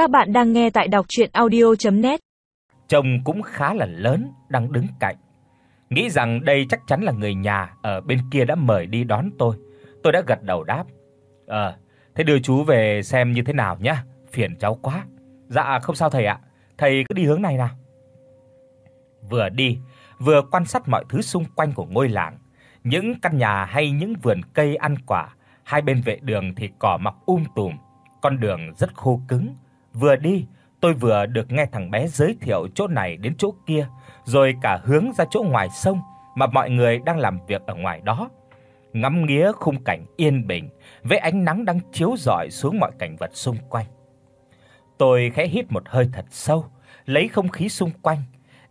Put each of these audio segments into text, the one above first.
Các bạn đang nghe tại đọc audio net chồng cũng khá là lớn đang đứng cạnh. Nghĩ rằng đây chắc chắn là người nhà ở bên kia đã mời đi đón tôi. Tôi đã gật đầu đáp. Ờ, thế đưa chú về xem như thế nào nhá, phiền cháu quá. Dạ không sao thầy ạ, thầy cứ đi hướng này nào. Vừa đi, vừa quan sát mọi thứ xung quanh của ngôi làng, những căn nhà hay những vườn cây ăn quả, hai bên vệ đường thì cỏ mọc um tùm, con đường rất khô cứng. Vừa đi, tôi vừa được nghe thằng bé giới thiệu chỗ này đến chỗ kia, rồi cả hướng ra chỗ ngoài sông mà mọi người đang làm việc ở ngoài đó. Ngắm nghía khung cảnh yên bình với ánh nắng đang chiếu rọi xuống mọi cảnh vật xung quanh. Tôi khẽ hít một hơi thật sâu, lấy không khí xung quanh,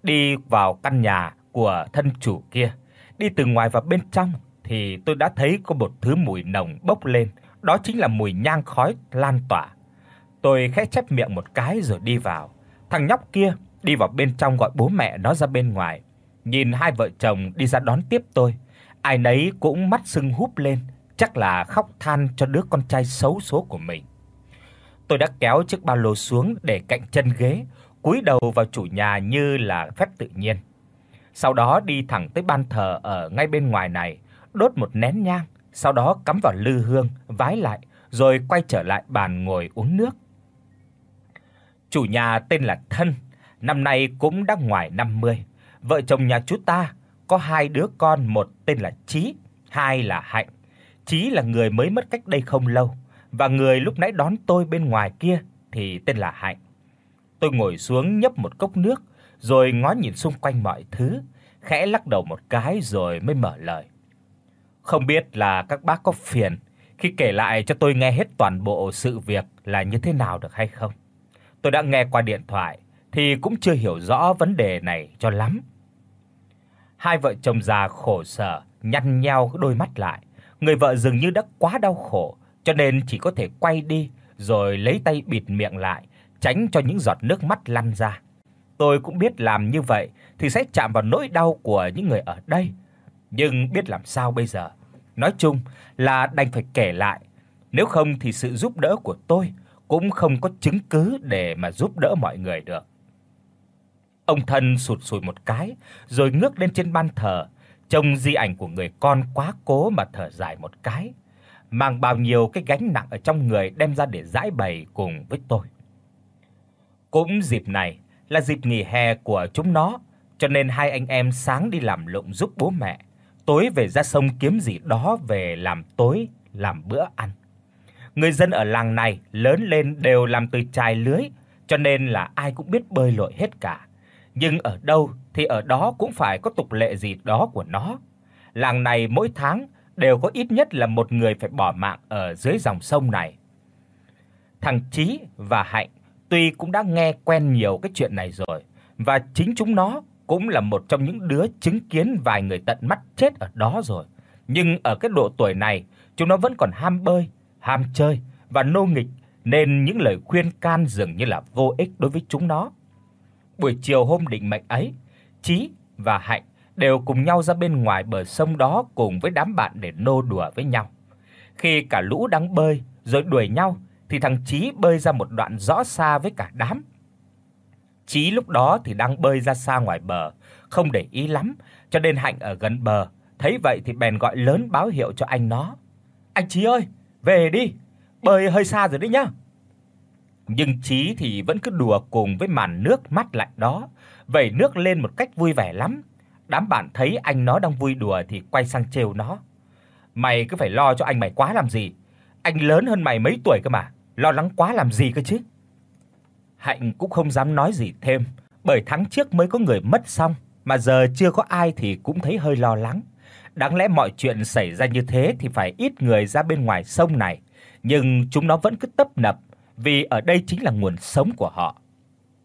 đi vào căn nhà của thân chủ kia. Đi từ ngoài vào bên trong thì tôi đã thấy có một thứ mùi nồng bốc lên, đó chính là mùi nhang khói lan tỏa. Tôi khẽ chép miệng một cái rồi đi vào. Thằng nhóc kia đi vào bên trong gọi bố mẹ nó ra bên ngoài. Nhìn hai vợ chồng đi ra đón tiếp tôi, ai nấy cũng mắt sưng húp lên, chắc là khóc than cho đứa con trai xấu số của mình. Tôi đã kéo chiếc ba lô xuống để cạnh chân ghế, cúi đầu vào chủ nhà như là phép tự nhiên. Sau đó đi thẳng tới ban thờ ở ngay bên ngoài này, đốt một nén nhang, sau đó cắm vào lư hương, vái lại rồi quay trở lại bàn ngồi uống nước. Chủ nhà tên là Thân, năm nay cũng đã ngoài 50. Vợ chồng nhà chú ta có hai đứa con, một tên là Chí, hai là Hạnh. Chí là người mới mất cách đây không lâu và người lúc nãy đón tôi bên ngoài kia thì tên là Hạnh. Tôi ngồi xuống nhấp một cốc nước rồi ngó nhìn xung quanh mọi thứ, khẽ lắc đầu một cái rồi mới mở lời. Không biết là các bác có phiền khi kể lại cho tôi nghe hết toàn bộ sự việc là như thế nào được hay không? Tôi đã nghe qua điện thoại thì cũng chưa hiểu rõ vấn đề này cho lắm. Hai vợ chồng già khổ sở nhăn nheo đôi mắt lại, người vợ dường như đã quá đau khổ cho nên chỉ có thể quay đi rồi lấy tay bịt miệng lại, tránh cho những giọt nước mắt lăn ra. Tôi cũng biết làm như vậy thì sẽ chạm vào nỗi đau của những người ở đây, nhưng biết làm sao bây giờ. Nói chung là đành phải kể lại, nếu không thì sự giúp đỡ của tôi cũng không có chứng cứ để mà giúp đỡ mọi người được. Ông thân sụt sùi một cái, rồi ngước lên trên ban thờ, trông di ảnh của người con quá cố mà thở dài một cái, mang bao nhiêu cái gánh nặng ở trong người đem ra để giải bày cùng với tôi. Cũng dịp này là dịp nghỉ hè của chúng nó, cho nên hai anh em sáng đi làm lụng giúp bố mẹ, tối về ra sông kiếm gì đó về làm tối, làm bữa ăn. Người dân ở làng này lớn lên đều làm từ chài lưới, cho nên là ai cũng biết bơi lội hết cả. Nhưng ở đâu thì ở đó cũng phải có tục lệ gì đó của nó. Làng này mỗi tháng đều có ít nhất là một người phải bỏ mạng ở dưới dòng sông này. Thằng Chí và Hạnh tuy cũng đã nghe quen nhiều cái chuyện này rồi và chính chúng nó cũng là một trong những đứa chứng kiến vài người tận mắt chết ở đó rồi. Nhưng ở cái độ tuổi này, chúng nó vẫn còn ham bơi, ham chơi và nô nghịch nên những lời khuyên can dường như là vô ích đối với chúng nó. Buổi chiều hôm định mệnh ấy, Chí và Hạnh đều cùng nhau ra bên ngoài bờ sông đó cùng với đám bạn để nô đùa với nhau. Khi cả lũ đang bơi rồi đuổi nhau thì thằng Chí bơi ra một đoạn rõ xa với cả đám. Chí lúc đó thì đang bơi ra xa ngoài bờ, không để ý lắm, cho nên Hạnh ở gần bờ, thấy vậy thì bèn gọi lớn báo hiệu cho anh nó. "Anh Chí ơi, về đi, bơi hơi xa rồi đấy nhá." Nhưng Chí thì vẫn cứ đùa cùng với màn nước mắt lạnh đó, vẩy nước lên một cách vui vẻ lắm. Đám bạn thấy anh nó đang vui đùa thì quay sang trêu nó. "Mày cứ phải lo cho anh mày quá làm gì? Anh lớn hơn mày mấy tuổi cơ mà, lo lắng quá làm gì cơ chứ?" Hạnh cũng không dám nói gì thêm, bởi tháng trước mới có người mất xong, mà giờ chưa có ai thì cũng thấy hơi lo lắng. Đáng lẽ mọi chuyện xảy ra như thế thì phải ít người ra bên ngoài sông này, nhưng chúng nó vẫn cứ tấp nập vì ở đây chính là nguồn sống của họ.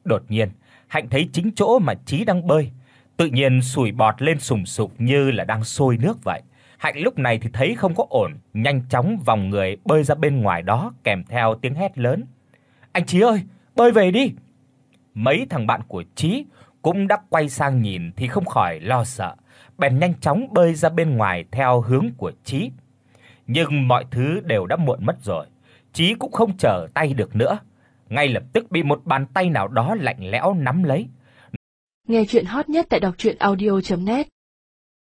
Đột nhiên, Hạnh thấy chính chỗ mà Chí đang bơi, tự nhiên sủi bọt lên sùng sục như là đang sôi nước vậy. Hạnh lúc này thì thấy không có ổn, nhanh chóng vòng người bơi ra bên ngoài đó kèm theo tiếng hét lớn. "Anh Chí ơi, bơi về đi." Mấy thằng bạn của Chí cũng đã quay sang nhìn thì không khỏi lo sợ, bèn nhanh chóng bơi ra bên ngoài theo hướng của Chí. Nhưng mọi thứ đều đã muộn mất rồi, Chí cũng không trở tay được nữa. ngay lập tức bị một bàn tay nào đó lạnh lẽo nắm lấy. Nghe truyện hot nhất tại doctruyenaudio.net